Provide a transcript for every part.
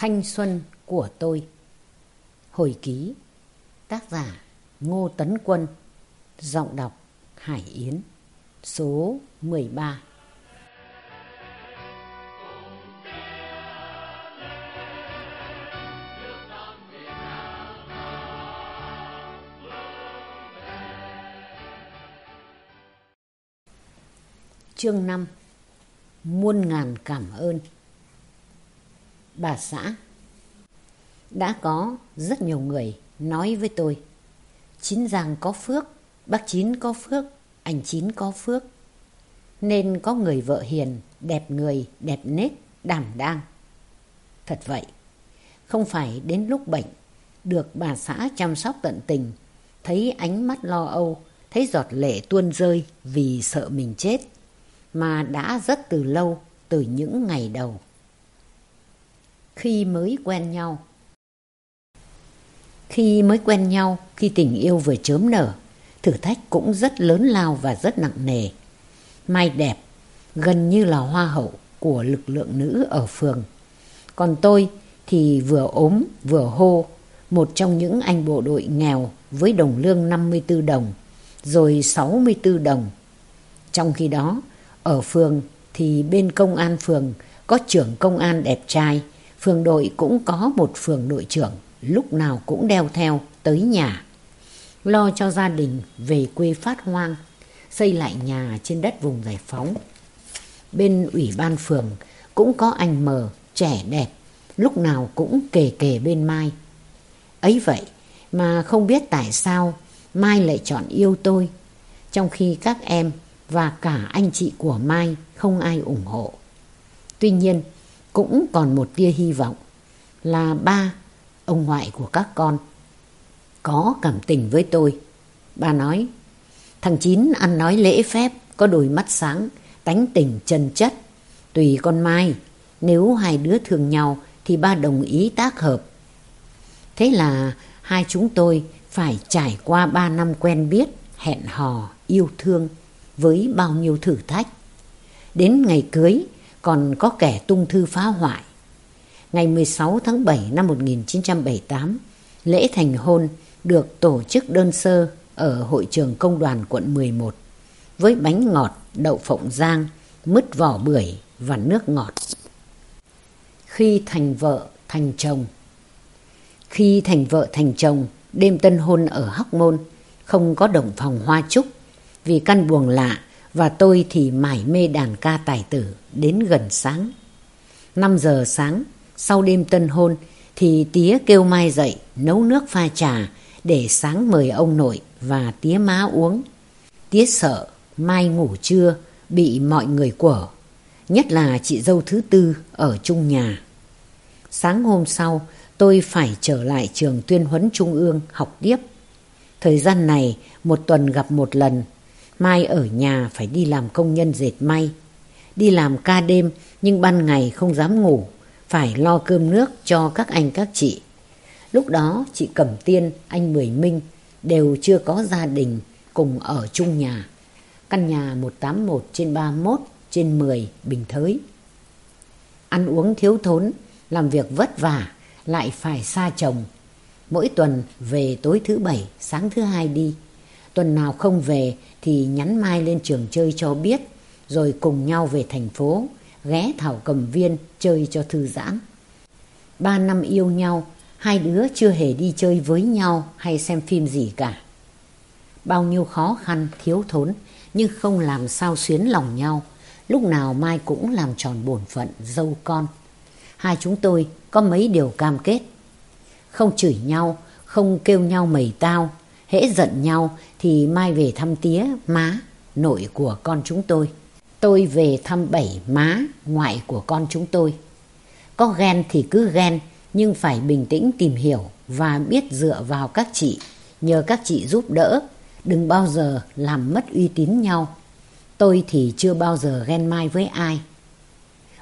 Thanh xuân của tôi. Hồi ký, Tác giả Ngô Tấn Quân, Giọng đọc Hải Yến, Số 13 Chương 5 Muôn ngàn cảm ơn. Bà xã. Đã có rất nhiều người nói với tôi Chín Giang có phước, bác Chín có phước, anh Chín có phước Nên có người vợ hiền, đẹp người, đẹp nết, đảm đang. Thật vậy, không phải đến lúc bệnh Được bà xã chăm sóc tận tình Thấy ánh mắt lo âu, thấy giọt lệ tuôn rơi vì sợ mình chết Mà đã rất từ lâu, từ những ngày đầu khi mới quen nhau. Khi mới quen nhau, khi tình yêu vừa chớm nở, thử thách cũng rất lớn lao và rất nặng nề. Mai đẹp, gần như là hoa hậu của lực lượng nữ ở phường. Còn tôi thì vừa ốm vừa hô, một trong những anh bộ đội nghèo với đồng lương 54 đồng, rồi 64 đồng. Trong khi đó, ở phường thì bên công an phường có trưởng công an đẹp trai, phường đội cũng có một phường đội trưởng lúc nào cũng đeo theo tới nhà. Lo cho gia đình về quê phát hoang, xây lại nhà trên đất vùng giải phóng. Bên ủy ban phường cũng có anh mờ, trẻ đẹp, lúc nào cũng kề kề bên Mai. Ấy vậy mà không biết tại sao Mai lại chọn yêu tôi, trong khi các em và cả anh chị của Mai không ai ủng hộ. Tuy nhiên, cũng còn một tia hy vọng là ba, ông ngoại của các con, có cảm tình với tôi. Bà nói, thằng Chín ăn nói lễ phép, có đôi mắt sáng, tánh tình chân chất. Tùy con Mai, nếu hai đứa thương nhau thì ba đồng ý tác hợp. Thế là hai chúng tôi phải trải qua ba năm quen biết, hẹn hò, yêu thương với bao nhiêu thử thách. Đến ngày cưới, còn có kẻ tung thư phá hoại. Ngày 16 tháng 7 năm 1978, lễ thành hôn được tổ chức đơn sơ ở hội trường công đoàn quận 11 với bánh ngọt, đậu phộng rang, mứt vỏ bưởi và nước ngọt. Khi thành vợ, thành chồng Khi thành vợ, thành chồng, đêm tân hôn ở Hóc Môn, không có đồng phòng hoa trúc vì căn buồng lạ và tôi thì mải mê đàn ca tài tử đến gần sáng. 5 giờ sáng, sau đêm tân hôn, thì tía kêu Mai dậy nấu nước pha trà để sáng mời ông nội và tía má uống. Tía sợ Mai ngủ trưa bị mọi người quở, nhất là chị dâu thứ tư ở chung nhà. Sáng hôm sau, tôi phải trở lại trường tuyên huấn trung ương học tiếp. Thời gian này, một tuần gặp một lần Mai ở nhà phải đi làm công nhân dệt may. Đi làm ca đêm nhưng ban ngày không dám ngủ, phải lo cơm nước cho các anh các chị. Lúc đó chị Cẩm Tiên, anh Mười Minh đều chưa có gia đình cùng ở chung nhà. Căn nhà 181 trên 31 trên 10 Bình Thới. Ăn uống thiếu thốn, làm việc vất vả, lại phải xa chồng. Mỗi tuần về tối thứ bảy, sáng thứ hai đi. Tuần nào không về thì nhắn Mai lên trường chơi cho biết, rồi cùng nhau về thành phố, ghé Thảo Cầm Viên chơi cho thư giãn. Ba năm yêu nhau, hai đứa chưa hề đi chơi với nhau hay xem phim gì cả. Bao nhiêu khó khăn, thiếu thốn, nhưng không làm sao xuyến lòng nhau. Lúc nào Mai cũng làm tròn bổn phận dâu con. Hai chúng tôi có mấy điều cam kết. Không chửi nhau, không kêu nhau mầy tao, hễ giận nhau thì mai về thăm tía, má, nội của con chúng tôi. Tôi về thăm bảy má, ngoại của con chúng tôi. Có ghen thì cứ ghen, nhưng phải bình tĩnh tìm hiểu và biết dựa vào các chị, nhờ các chị giúp đỡ, đừng bao giờ làm mất uy tín nhau. Tôi thì chưa bao giờ ghen mai với ai.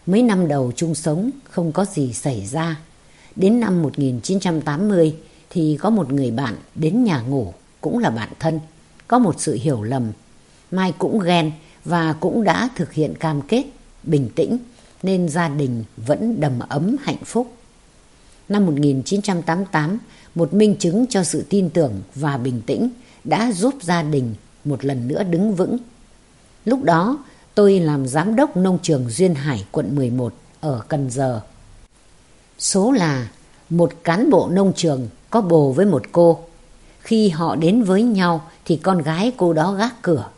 Mấy năm đầu chung sống không có gì xảy ra. Đến năm 1980 thì có một người bạn đến nhà ngủ cũng là bạn thân, có một sự hiểu lầm. Mai cũng ghen và cũng đã thực hiện cam kết, bình tĩnh nên gia đình vẫn đầm ấm hạnh phúc. Năm 1988, một minh chứng cho sự tin tưởng và bình tĩnh đã giúp gia đình một lần nữa đứng vững. Lúc đó, tôi làm giám đốc nông trường Duyên Hải, quận 11 ở Cần Giờ. Số là một cán bộ nông trường có bồ với một cô. Khi họ đến với nhau thì con gái cô đó gác cửa.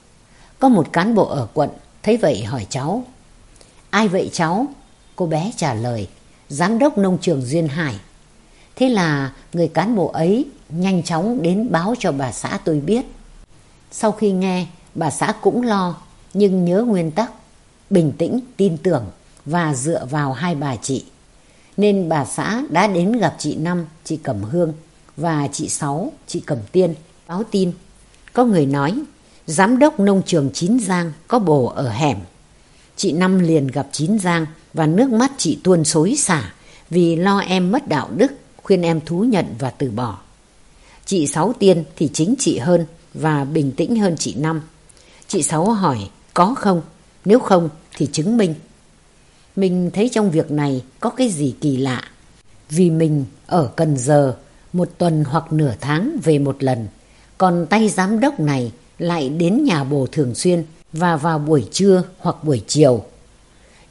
Có một cán bộ ở quận thấy vậy hỏi cháu. Ai vậy cháu? Cô bé trả lời. Giám đốc nông trường Duyên Hải. Thế là người cán bộ ấy nhanh chóng đến báo cho bà xã tôi biết. Sau khi nghe, bà xã cũng lo, nhưng nhớ nguyên tắc, bình tĩnh, tin tưởng và dựa vào hai bà chị. Nên bà xã đã đến gặp chị Năm, chị Cẩm Hương và chị Sáu, chị Cẩm Tiên báo tin. Có người nói, giám đốc nông trường Chín Giang có bồ ở hẻm. Chị Năm liền gặp Chín Giang và nước mắt chị tuôn xối xả vì lo em mất đạo đức, khuyên em thú nhận và từ bỏ. Chị Sáu Tiên thì chính chị hơn và bình tĩnh hơn chị Năm. Chị Sáu hỏi có không, nếu không thì chứng minh. Mình thấy trong việc này có cái gì kỳ lạ. Vì mình ở Cần Giờ một tuần hoặc nửa tháng về một lần. Còn tay giám đốc này lại đến nhà bồ thường xuyên và vào buổi trưa hoặc buổi chiều.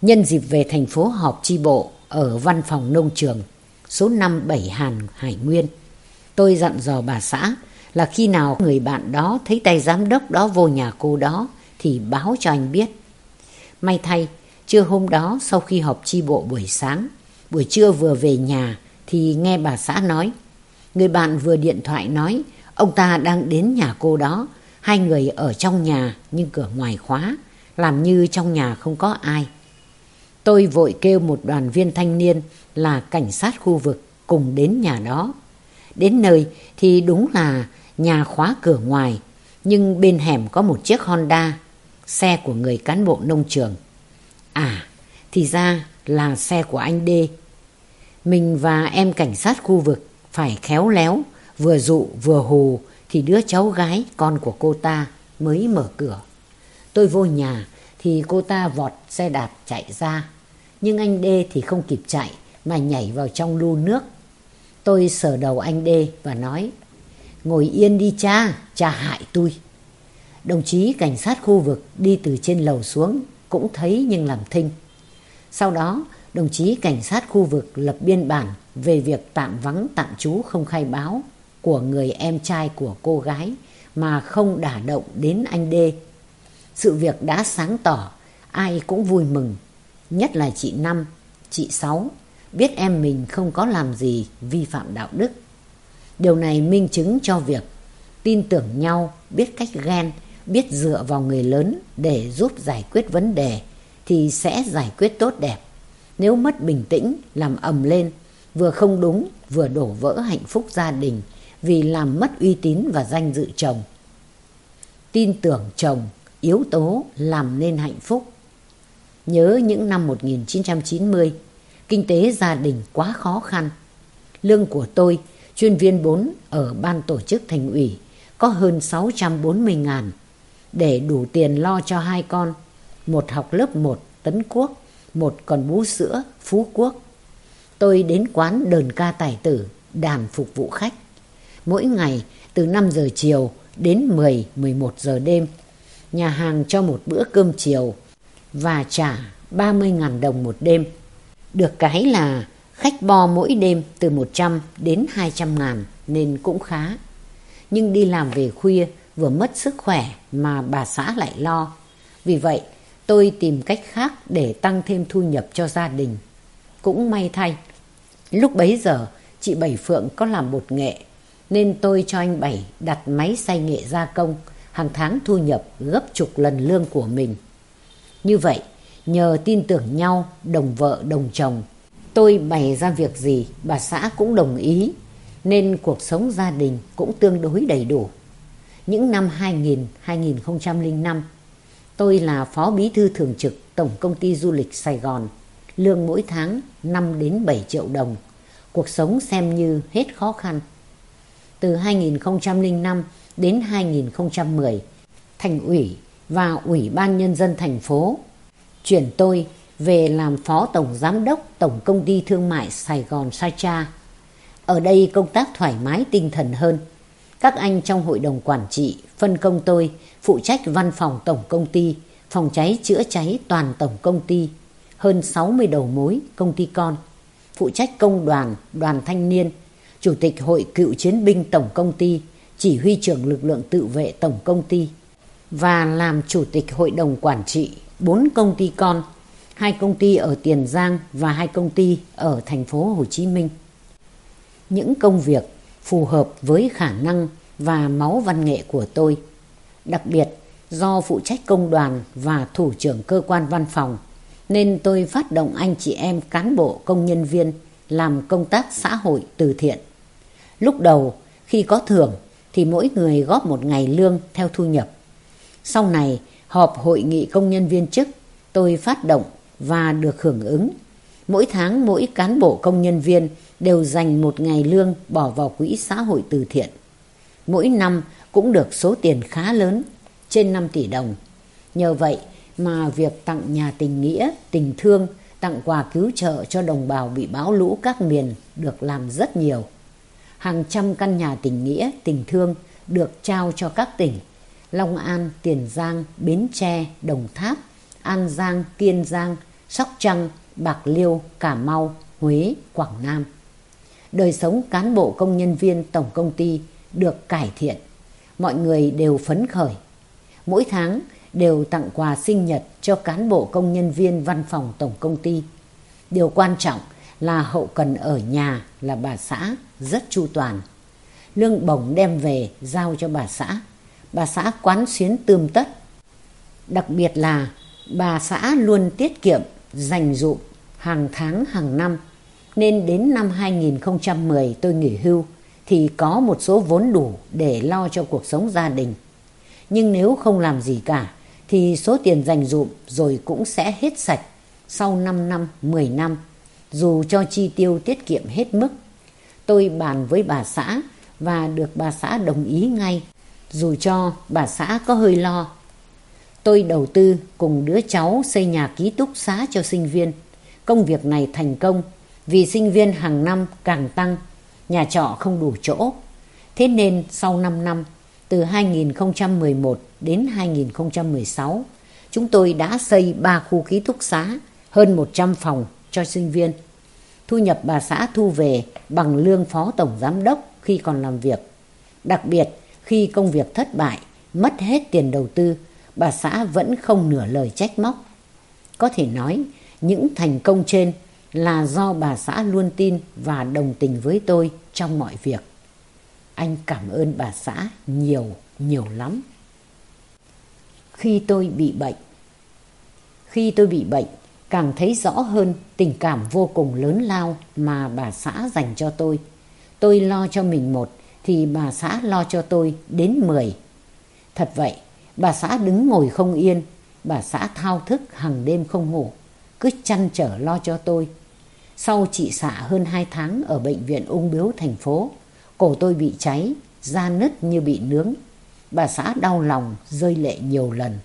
Nhân dịp về thành phố họp chi bộ ở văn phòng nông trường số 57 Hàn Hải Nguyên. Tôi dặn dò bà xã là khi nào người bạn đó thấy tay giám đốc đó vô nhà cô đó thì báo cho anh biết. May thay, trưa hôm đó sau khi họp chi bộ buổi sáng, buổi trưa vừa về nhà thì nghe bà xã nói. Người bạn vừa điện thoại nói ông ta đang đến nhà cô đó, hai người ở trong nhà nhưng cửa ngoài khóa, làm như trong nhà không có ai. Tôi vội kêu một đoàn viên thanh niên là cảnh sát khu vực cùng đến nhà đó. Đến nơi thì đúng là nhà khóa cửa ngoài, nhưng bên hẻm có một chiếc Honda, xe của người cán bộ nông trường. Thì ra là xe của anh D. Mình và em cảnh sát khu vực phải khéo léo, vừa dụ vừa hù thì đứa cháu gái con của cô ta mới mở cửa. Tôi vô nhà thì cô ta vọt xe đạp chạy ra. Nhưng anh Đê thì không kịp chạy mà nhảy vào trong lu nước. Tôi sờ đầu anh Đê và nói Ngồi yên đi cha, cha hại tôi. Đồng chí cảnh sát khu vực đi từ trên lầu xuống cũng thấy nhưng làm thinh. Sau đó, đồng chí cảnh sát khu vực lập biên bản về việc tạm vắng tạm trú không khai báo của người em trai của cô gái mà không đả động đến anh đê Sự việc đã sáng tỏ, ai cũng vui mừng, nhất là chị Năm, chị Sáu, biết em mình không có làm gì vi phạm đạo đức. Điều này minh chứng cho việc tin tưởng nhau, biết cách ghen, biết dựa vào người lớn để giúp giải quyết vấn đề thì sẽ giải quyết tốt đẹp. Nếu mất bình tĩnh, làm ầm lên, vừa không đúng, vừa đổ vỡ hạnh phúc gia đình vì làm mất uy tín và danh dự chồng. Tin tưởng chồng, yếu tố làm nên hạnh phúc. Nhớ những năm 1990, kinh tế gia đình quá khó khăn. Lương của tôi, chuyên viên 4 ở ban tổ chức thành ủy, có hơn 640 ngàn để đủ tiền lo cho hai con. Một học lớp 1 Tấn Quốc, một còn bú sữa Phú Quốc. Tôi đến quán đờn ca tài tử, đàn phục vụ khách. Mỗi ngày từ 5 giờ chiều đến 10-11 giờ đêm, nhà hàng cho một bữa cơm chiều và trả 30.000 đồng một đêm. Được cái là khách bo mỗi đêm từ 100 đến 200 ngàn nên cũng khá. Nhưng đi làm về khuya vừa mất sức khỏe mà bà xã lại lo. Vì vậy tôi tìm cách khác để tăng thêm thu nhập cho gia đình. Cũng may thay, lúc bấy giờ chị Bảy Phượng có làm bột nghệ nên tôi cho anh Bảy đặt máy xay nghệ gia công hàng tháng thu nhập gấp chục lần lương của mình. Như vậy, nhờ tin tưởng nhau, đồng vợ đồng chồng, tôi bày ra việc gì bà xã cũng đồng ý nên cuộc sống gia đình cũng tương đối đầy đủ. Những năm 2000-2005, tôi là Phó Bí thư Thường trực Tổng Công ty Du lịch Sài Gòn, lương mỗi tháng 5 đến 7 triệu đồng. Cuộc sống xem như hết khó khăn. Từ 2005 đến 2010, Thành ủy và Ủy ban Nhân dân thành phố chuyển tôi về làm Phó Tổng Giám đốc Tổng Công ty Thương mại Sài Gòn Sacha Ở đây công tác thoải mái tinh thần hơn. Các anh trong hội đồng quản trị phân công tôi phụ trách văn phòng tổng công ty, phòng cháy chữa cháy toàn tổng công ty, hơn 60 đầu mối công ty con, phụ trách công đoàn, đoàn thanh niên, chủ tịch hội cựu chiến binh tổng công ty, chỉ huy trưởng lực lượng tự vệ tổng công ty và làm chủ tịch hội đồng quản trị bốn công ty con, hai công ty ở Tiền Giang và hai công ty ở thành phố Hồ Chí Minh. Những công việc phù hợp với khả năng và máu văn nghệ của tôi. Đặc biệt do phụ trách công đoàn và thủ trưởng cơ quan văn phòng, nên tôi phát động anh chị em cán bộ công nhân viên làm công tác xã hội từ thiện. Lúc đầu, khi có thưởng thì mỗi người góp một ngày lương theo thu nhập. Sau này, họp hội nghị công nhân viên chức, tôi phát động và được hưởng ứng. Mỗi tháng mỗi cán bộ công nhân viên đều dành một ngày lương bỏ vào quỹ xã hội từ thiện. Mỗi năm cũng được số tiền khá lớn, trên 5 tỷ đồng. Nhờ vậy mà việc tặng nhà tình nghĩa, tình thương, tặng quà cứu trợ cho đồng bào bị bão lũ các miền được làm rất nhiều. Hàng trăm căn nhà tình nghĩa, tình thương được trao cho các tỉnh Long An, Tiền Giang, Bến Tre, Đồng Tháp, An Giang, Kiên Giang, Sóc Trăng, Bạc Liêu, Cà Mau, Huế, Quảng Nam. Đời sống cán bộ công nhân viên tổng công ty được cải thiện. Mọi người đều phấn khởi. Mỗi tháng đều tặng quà sinh nhật cho cán bộ công nhân viên văn phòng tổng công ty. Điều quan trọng là hậu cần ở nhà là bà xã rất chu toàn. Lương bổng đem về giao cho bà xã. Bà xã quán xuyến tươm tất. Đặc biệt là bà xã luôn tiết kiệm, dành dụm hàng tháng hàng năm. Nên đến năm 2010 tôi nghỉ hưu thì có một số vốn đủ để lo cho cuộc sống gia đình. Nhưng nếu không làm gì cả thì số tiền dành dụm rồi cũng sẽ hết sạch sau 5 năm, 10 năm, dù cho chi tiêu tiết kiệm hết mức. Tôi bàn với bà xã và được bà xã đồng ý ngay, dù cho bà xã có hơi lo. Tôi đầu tư cùng đứa cháu xây nhà ký túc xá cho sinh viên. Công việc này thành công vì sinh viên hàng năm càng tăng, nhà trọ không đủ chỗ. Thế nên sau 5 năm, từ 2011 đến 2016, chúng tôi đã xây 3 khu ký túc xá, hơn 100 phòng cho sinh viên. Thu nhập bà xã thu về bằng lương phó tổng giám đốc khi còn làm việc. Đặc biệt, khi công việc thất bại, mất hết tiền đầu tư, bà xã vẫn không nửa lời trách móc. Có thể nói, những thành công trên là do bà xã luôn tin và đồng tình với tôi trong mọi việc. Anh cảm ơn bà xã nhiều, nhiều lắm. Khi tôi bị bệnh Khi tôi bị bệnh, càng thấy rõ hơn tình cảm vô cùng lớn lao mà bà xã dành cho tôi. Tôi lo cho mình một, thì bà xã lo cho tôi đến mười. Thật vậy, bà xã đứng ngồi không yên, bà xã thao thức hàng đêm không ngủ, cứ chăn trở lo cho tôi. Sau trị xạ hơn hai tháng ở bệnh viện ung biếu thành phố, cổ tôi bị cháy, da nứt như bị nướng. Bà xã đau lòng, rơi lệ nhiều lần.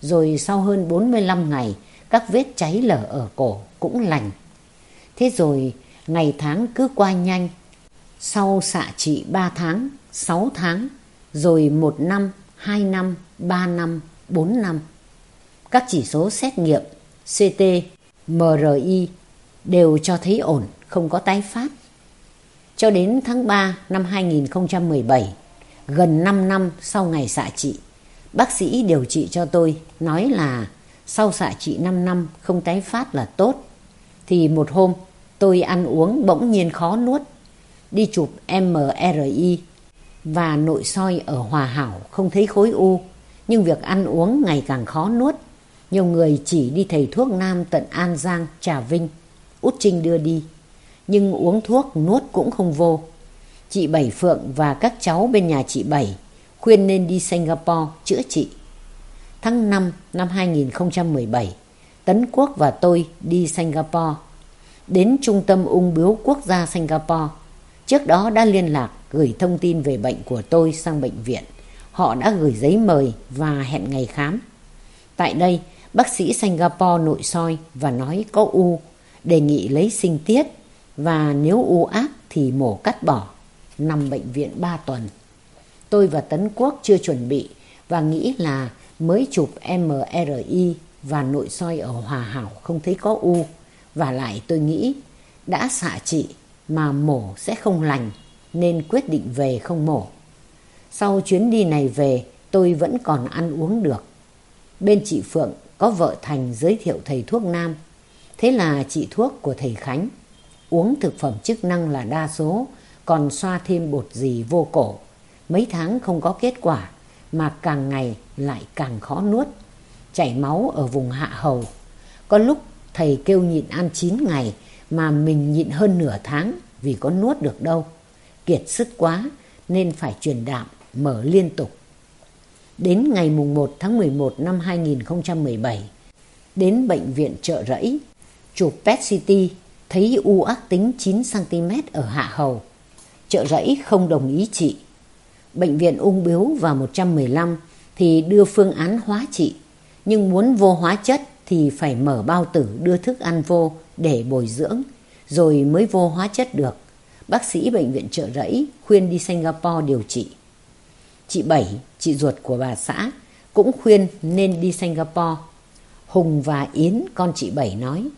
Rồi sau hơn 45 ngày, các vết cháy lở ở cổ cũng lành. Thế rồi ngày tháng cứ qua nhanh. Sau xạ trị 3 tháng, 6 tháng, rồi 1 năm, 2 năm, 3 năm, 4 năm. Các chỉ số xét nghiệm CT, MRI đều cho thấy ổn, không có tái phát. Cho đến tháng 3 năm 2017, gần 5 năm sau ngày xạ trị, bác sĩ điều trị cho tôi nói là sau xạ trị 5 năm không tái phát là tốt. Thì một hôm tôi ăn uống bỗng nhiên khó nuốt, đi chụp MRI và nội soi ở Hòa Hảo không thấy khối u, nhưng việc ăn uống ngày càng khó nuốt. Nhiều người chỉ đi thầy thuốc nam tận An Giang, Trà Vinh, Út Trinh đưa đi nhưng uống thuốc nuốt cũng không vô. Chị Bảy Phượng và các cháu bên nhà chị Bảy khuyên nên đi Singapore chữa trị. Tháng 5 năm 2017, Tấn Quốc và tôi đi Singapore, đến Trung tâm ung biếu quốc gia Singapore. Trước đó đã liên lạc gửi thông tin về bệnh của tôi sang bệnh viện. Họ đã gửi giấy mời và hẹn ngày khám. Tại đây, bác sĩ Singapore nội soi và nói có u, đề nghị lấy sinh tiết và nếu u ác thì mổ cắt bỏ, nằm bệnh viện 3 tuần. Tôi và Tấn Quốc chưa chuẩn bị và nghĩ là mới chụp MRI và nội soi ở Hòa Hảo không thấy có u. Và lại tôi nghĩ đã xạ trị mà mổ sẽ không lành nên quyết định về không mổ. Sau chuyến đi này về tôi vẫn còn ăn uống được. Bên chị Phượng có vợ Thành giới thiệu thầy thuốc nam. Thế là chị thuốc của thầy Khánh. Uống thực phẩm chức năng là đa số, còn xoa thêm bột gì vô cổ. Mấy tháng không có kết quả, mà càng ngày lại càng khó nuốt. Chảy máu ở vùng hạ hầu. Có lúc thầy kêu nhịn ăn 9 ngày, mà mình nhịn hơn nửa tháng vì có nuốt được đâu. Kiệt sức quá nên phải truyền đạm, mở liên tục. Đến ngày mùng 1 tháng 11 năm 2017, đến bệnh viện trợ rẫy, chụp PET CT thấy u ác tính 9cm ở hạ hầu. Trợ rẫy không đồng ý trị. Bệnh viện ung biếu vào 115 thì đưa phương án hóa trị. Nhưng muốn vô hóa chất thì phải mở bao tử đưa thức ăn vô để bồi dưỡng, rồi mới vô hóa chất được. Bác sĩ bệnh viện trợ rẫy khuyên đi Singapore điều trị. Chị Bảy, chị ruột của bà xã, cũng khuyên nên đi Singapore. Hùng và Yến, con chị Bảy nói,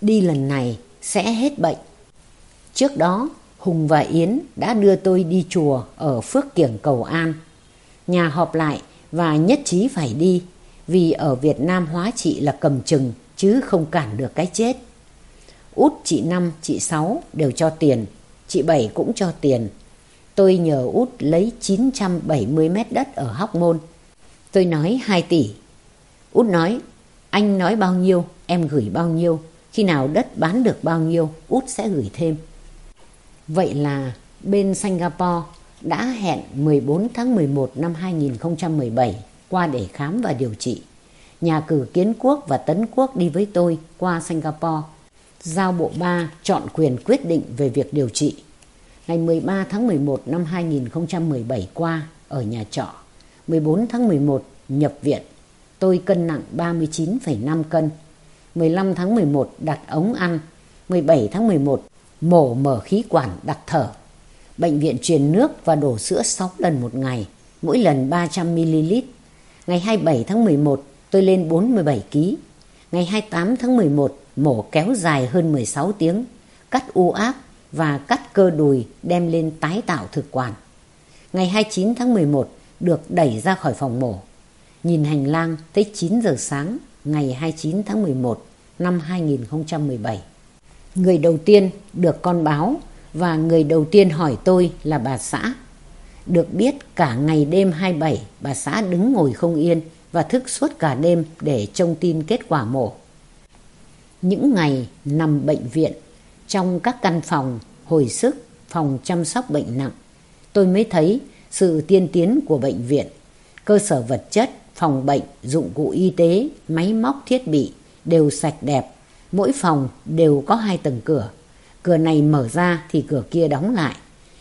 đi lần này sẽ hết bệnh. Trước đó, Hùng và Yến đã đưa tôi đi chùa ở Phước Kiểng Cầu An. Nhà họp lại và nhất trí phải đi, vì ở Việt Nam hóa trị là cầm chừng chứ không cản được cái chết. Út chị Năm, chị Sáu đều cho tiền, chị Bảy cũng cho tiền. Tôi nhờ Út lấy 970 mét đất ở Hóc Môn. Tôi nói 2 tỷ. Út nói, anh nói bao nhiêu, em gửi bao nhiêu. Khi nào đất bán được bao nhiêu, Út sẽ gửi thêm. Vậy là bên Singapore đã hẹn 14 tháng 11 năm 2017 qua để khám và điều trị. Nhà cử Kiến Quốc và Tấn Quốc đi với tôi qua Singapore. Giao Bộ Ba chọn quyền quyết định về việc điều trị. Ngày 13 tháng 11 năm 2017 qua ở nhà trọ. 14 tháng 11 nhập viện. Tôi cân nặng 39,5 cân. 15 tháng 11 đặt ống ăn. 17 tháng 11 mổ mở khí quản đặt thở. Bệnh viện truyền nước và đổ sữa 6 lần một ngày, mỗi lần 300ml. Ngày 27 tháng 11 tôi lên 47 kg. Ngày 28 tháng 11 mổ kéo dài hơn 16 tiếng, cắt u ác và cắt cơ đùi đem lên tái tạo thực quản. Ngày 29 tháng 11 được đẩy ra khỏi phòng mổ. Nhìn hành lang tới 9 giờ sáng ngày 29 tháng 11 năm 2017. Người đầu tiên được con báo và người đầu tiên hỏi tôi là bà xã. Được biết cả ngày đêm 27 bà xã đứng ngồi không yên và thức suốt cả đêm để trông tin kết quả mổ. Những ngày nằm bệnh viện trong các căn phòng hồi sức, phòng chăm sóc bệnh nặng, tôi mới thấy sự tiên tiến của bệnh viện, cơ sở vật chất, phòng bệnh, dụng cụ y tế, máy móc thiết bị đều sạch đẹp, mỗi phòng đều có hai tầng cửa. Cửa này mở ra thì cửa kia đóng lại.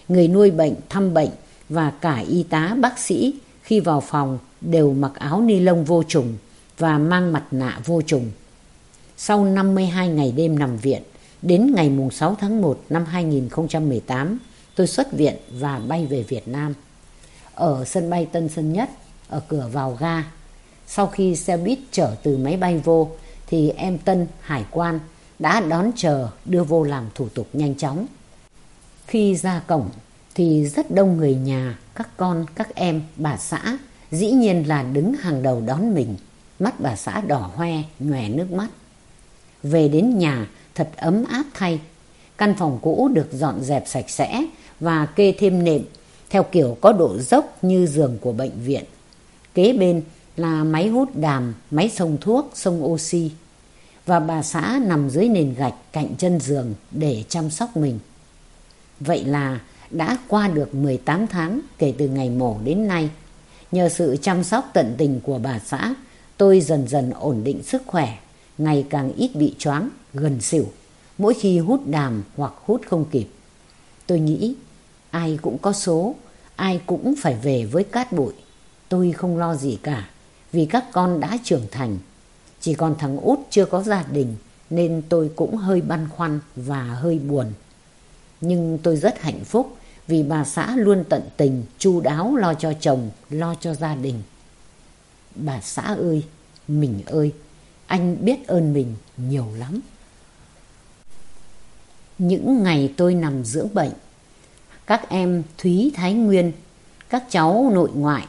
Người nuôi bệnh, thăm bệnh và cả y tá, bác sĩ khi vào phòng đều mặc áo ni lông vô trùng và mang mặt nạ vô trùng. Sau 52 ngày đêm nằm viện, đến ngày 6 tháng 1 năm 2018, tôi xuất viện và bay về Việt Nam. Ở sân bay Tân Sơn Nhất, ở cửa vào ga, sau khi xe buýt chở từ máy bay vô, thì em Tân, hải quan, đã đón chờ đưa vô làm thủ tục nhanh chóng. Khi ra cổng thì rất đông người nhà, các con, các em, bà xã, dĩ nhiên là đứng hàng đầu đón mình. Mắt bà xã đỏ hoe, nhòe nước mắt. Về đến nhà thật ấm áp thay. Căn phòng cũ được dọn dẹp sạch sẽ và kê thêm nệm theo kiểu có độ dốc như giường của bệnh viện. Kế bên là máy hút đàm, máy sông thuốc, sông oxy. Và bà xã nằm dưới nền gạch cạnh chân giường để chăm sóc mình. Vậy là đã qua được 18 tháng kể từ ngày mổ đến nay. Nhờ sự chăm sóc tận tình của bà xã, tôi dần dần ổn định sức khỏe, ngày càng ít bị choáng, gần xỉu, mỗi khi hút đàm hoặc hút không kịp. Tôi nghĩ ai cũng có số, ai cũng phải về với cát bụi. Tôi không lo gì cả, vì các con đã trưởng thành. Chỉ còn thằng út chưa có gia đình, nên tôi cũng hơi băn khoăn và hơi buồn. nhưng tôi rất hạnh phúc vì bà xã luôn tận tình, chu đáo lo cho chồng, lo cho gia đình. Bà xã ơi, mình ơi, anh biết ơn mình nhiều lắm. Những ngày tôi nằm dưỡng bệnh, các em Thúy Thái Nguyên, các cháu nội ngoại,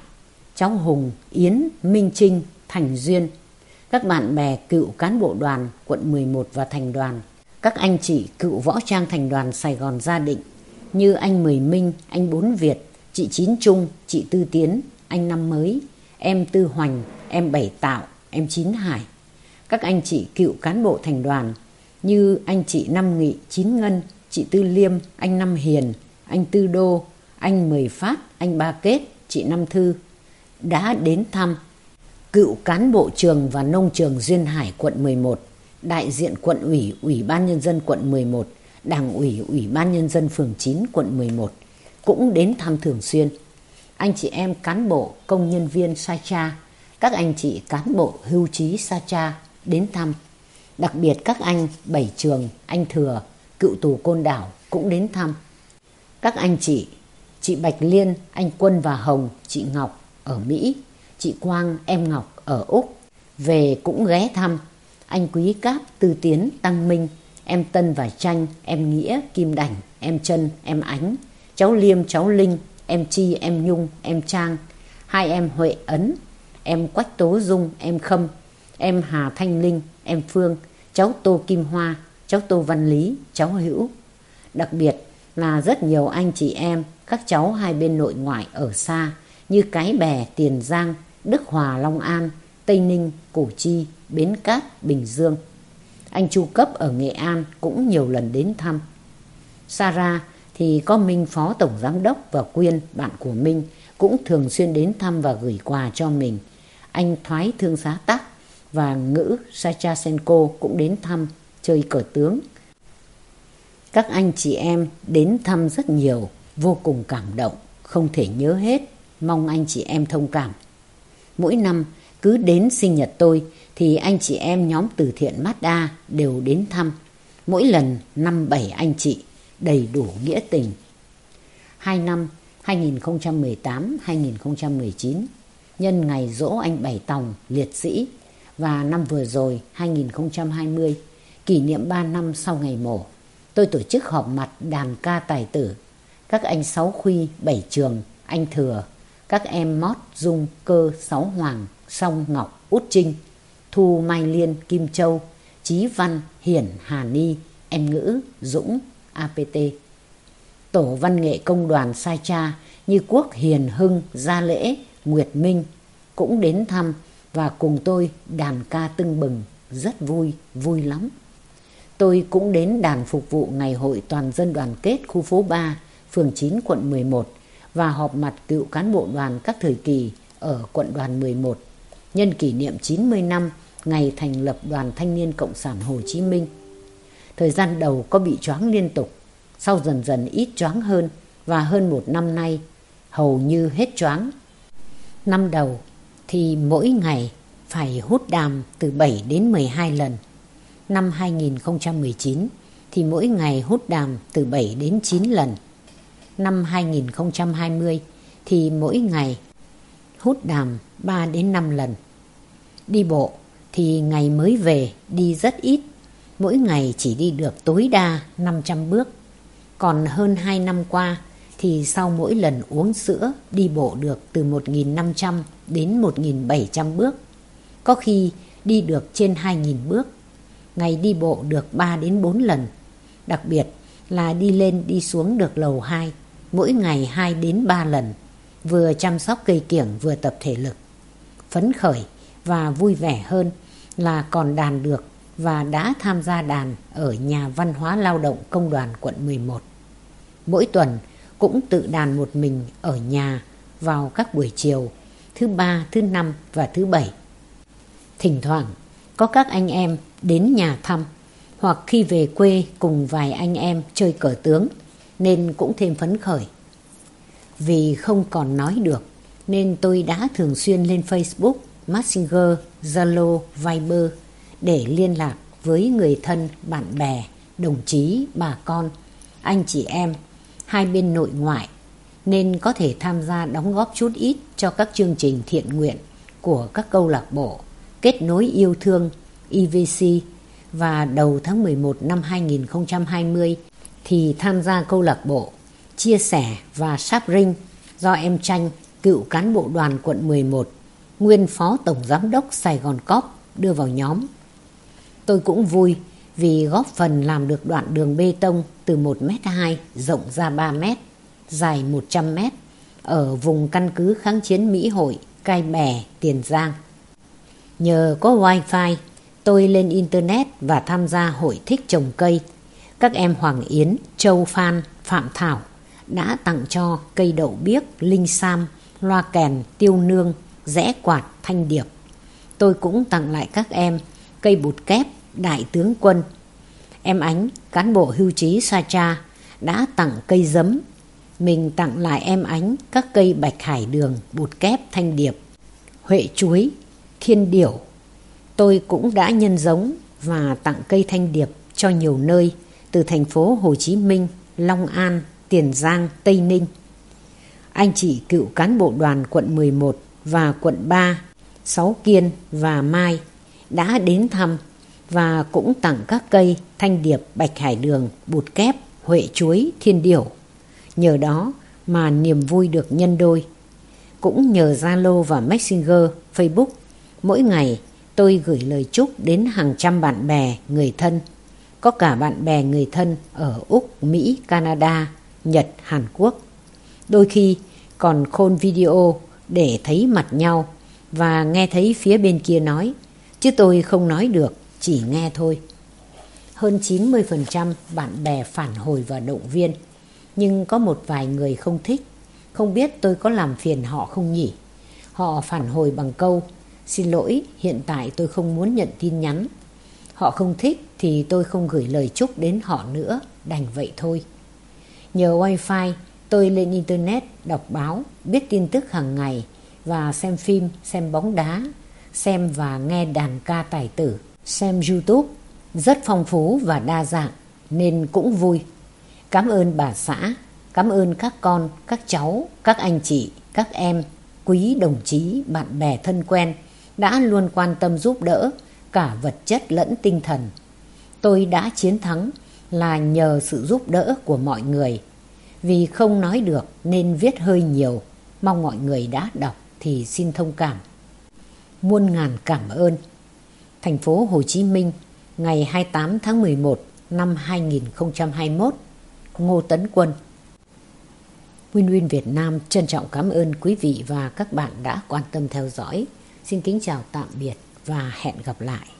cháu Hùng, Yến, Minh Trinh, Thành Duyên, các bạn bè cựu cán bộ đoàn quận 11 và thành đoàn, các anh chị cựu võ trang thành đoàn Sài Gòn Gia Định như anh Mười Minh, anh Bốn Việt, chị Chín Trung, chị Tư Tiến, anh Năm Mới, em Tư Hoành, em Bảy Tạo, em Chín Hải. Các anh chị cựu cán bộ thành đoàn như anh chị Năm Nghị, Chín Ngân, chị Tư Liêm, anh Năm Hiền, anh Tư Đô, anh Mười Phát, anh Ba Kết, chị Năm Thư đã đến thăm cựu cán bộ trường và nông trường Duyên Hải quận 11, đại diện quận ủy, ủy ban nhân dân quận 11, đảng ủy, ủy ban nhân dân phường 9 quận 11 cũng đến thăm thường xuyên. Anh chị em cán bộ, công nhân viên sa cha các anh chị cán bộ hưu trí sa cha đến thăm. Đặc biệt các anh Bảy Trường, anh Thừa, cựu tù Côn Đảo cũng đến thăm. Các anh chị, chị Bạch Liên, anh Quân và Hồng, chị Ngọc ở Mỹ, chị Quang, em Ngọc ở Úc. Về cũng ghé thăm anh Quý Cáp, Tư Tiến, Tăng Minh, em Tân và Tranh, em Nghĩa, Kim Đảnh, em Trân, em Ánh, cháu Liêm, cháu Linh, em Chi, em Nhung, em Trang, hai em Huệ Ấn, em Quách Tố Dung, em Khâm, em Hà Thanh Linh, em Phương, cháu Tô Kim Hoa, cháu Tô Văn Lý, cháu Hữu. Đặc biệt là rất nhiều anh chị em, các cháu hai bên nội ngoại ở xa như Cái Bè, Tiền Giang, Đức Hòa, Long An, Tây Ninh, Củ Chi, Bến Cát, Bình Dương. Anh Chu Cấp ở Nghệ An cũng nhiều lần đến thăm. Sarah thì có Minh Phó Tổng Giám Đốc và Quyên, bạn của Minh, cũng thường xuyên đến thăm và gửi quà cho mình. Anh Thoái Thương Xá Tắc và Ngữ Sachasenko cũng đến thăm, chơi cờ tướng. Các anh chị em đến thăm rất nhiều, vô cùng cảm động, không thể nhớ hết, mong anh chị em thông cảm. Mỗi năm cứ đến sinh nhật tôi thì anh chị em nhóm từ thiện Mazda đều đến thăm. Mỗi lần năm bảy anh chị đầy đủ nghĩa tình. Hai năm 2018-2019 nhân ngày dỗ anh Bảy Tòng liệt sĩ và năm vừa rồi 2020 kỷ niệm 3 năm sau ngày mổ. Tôi tổ chức họp mặt đàn ca tài tử, các anh Sáu Khuy, Bảy Trường, anh Thừa, các em Mót, Dung, Cơ, Sáu Hoàng, Song Ngọc, Út Trinh, Thu Mai Liên, Kim Châu, Chí Văn, Hiển, Hà Ni, Em Ngữ, Dũng, APT. Tổ văn nghệ công đoàn Sai Cha như Quốc Hiền Hưng, Gia Lễ, Nguyệt Minh cũng đến thăm và cùng tôi đàn ca tưng bừng, rất vui, vui lắm. Tôi cũng đến đàn phục vụ Ngày hội Toàn dân đoàn kết khu phố 3, phường 9, quận 11 và họp mặt cựu cán bộ đoàn các thời kỳ ở quận đoàn 11 nhân kỷ niệm 90 năm ngày thành lập Đoàn Thanh niên Cộng sản Hồ Chí Minh. Thời gian đầu có bị choáng liên tục, sau dần dần ít choáng hơn và hơn một năm nay hầu như hết choáng. Năm đầu thì mỗi ngày phải hút đàm từ 7 đến 12 lần. Năm 2019 thì mỗi ngày hút đàm từ 7 đến 9 lần. Năm 2020 thì mỗi ngày hút đàm 3 đến 5 lần. Đi bộ thì ngày mới về đi rất ít, mỗi ngày chỉ đi được tối đa 500 bước. Còn hơn 2 năm qua thì sau mỗi lần uống sữa đi bộ được từ 1.500 đến 1.700 bước. Có khi đi được trên 2.000 bước. Ngày đi bộ được 3 đến 4 lần. Đặc biệt là đi lên đi xuống được lầu 2, mỗi ngày 2 đến 3 lần. Vừa chăm sóc cây kiểng vừa tập thể lực. Phấn khởi và vui vẻ hơn là còn đàn được và đã tham gia đàn ở nhà văn hóa lao động công đoàn quận 11. Mỗi tuần cũng tự đàn một mình ở nhà vào các buổi chiều thứ ba, thứ năm và thứ bảy. Thỉnh thoảng có các anh em đến nhà thăm hoặc khi về quê cùng vài anh em chơi cờ tướng nên cũng thêm phấn khởi. Vì không còn nói được nên tôi đã thường xuyên lên Facebook Messenger, Zalo, Viber để liên lạc với người thân, bạn bè, đồng chí, bà con anh chị em, hai bên nội ngoại nên có thể tham gia đóng góp chút ít cho các chương trình thiện nguyện của các câu lạc bộ kết nối yêu thương EVC và đầu tháng 11 năm 2020 thì tham gia câu lạc bộ chia sẻ và sáp rinh do em Tranh, cựu cán bộ đoàn quận 11, nguyên phó tổng giám đốc Sài Gòn Cóp đưa vào nhóm. Tôi cũng vui vì góp phần làm được đoạn đường bê tông từ 1m2 rộng ra 3m, dài 100m ở vùng căn cứ kháng chiến Mỹ Hội, Cai Bè, Tiền Giang. Nhờ có wifi, tôi lên internet và tham gia hội thích trồng cây. Các em Hoàng Yến, Châu Phan, Phạm Thảo đã tặng cho cây đậu biếc, linh sam, loa kèn, tiêu nương, rẽ quạt, thanh điệp. Tôi cũng tặng lại các em cây bụt kép, đại tướng quân. Em Ánh, cán bộ hưu trí Sa Cha, đã tặng cây giấm. Mình tặng lại em Ánh các cây bạch hải đường, bụt kép, thanh điệp, huệ chuối, thiên điểu. Tôi cũng đã nhân giống và tặng cây thanh điệp cho nhiều nơi từ thành phố Hồ Chí Minh, Long An, Tiền Giang, Tây Ninh. Anh chị cựu cán bộ đoàn quận 11 và quận 3, Sáu Kiên và Mai đã đến thăm và cũng tặng các cây thanh điệp, bạch hải đường, bụt kép, huệ chuối, thiên điểu. Nhờ đó mà niềm vui được nhân đôi. Cũng nhờ Zalo và Messenger, Facebook, mỗi ngày tôi gửi lời chúc đến hàng trăm bạn bè, người thân. Có cả bạn bè người thân ở Úc, Mỹ, Canada, Nhật, Hàn Quốc. Đôi khi còn khôn video để thấy mặt nhau và nghe thấy phía bên kia nói, chứ tôi không nói được, chỉ nghe thôi. Hơn 90% bạn bè phản hồi và động viên, nhưng có một vài người không thích, không biết tôi có làm phiền họ không nhỉ. Họ phản hồi bằng câu, xin lỗi, hiện tại tôi không muốn nhận tin nhắn. Họ không thích thì tôi không gửi lời chúc đến họ nữa, đành vậy thôi. Nhờ wifi, tôi lên internet, đọc báo, biết tin tức hàng ngày và xem phim, xem bóng đá, xem và nghe đàn ca tài tử, xem YouTube. Rất phong phú và đa dạng nên cũng vui. Cảm ơn bà xã, cảm ơn các con, các cháu, các anh chị, các em, quý đồng chí, bạn bè thân quen đã luôn quan tâm giúp đỡ cả vật chất lẫn tinh thần. Tôi đã chiến thắng là nhờ sự giúp đỡ của mọi người. Vì không nói được nên viết hơi nhiều, mong mọi người đã đọc thì xin thông cảm. Muôn ngàn cảm ơn. Thành phố Hồ Chí Minh, ngày 28 tháng 11 năm 2021, Ngô Tấn Quân. Win Win Việt Nam trân trọng cảm ơn quý vị và các bạn đã quan tâm theo dõi. Xin kính chào tạm biệt và hẹn gặp lại.